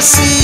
así.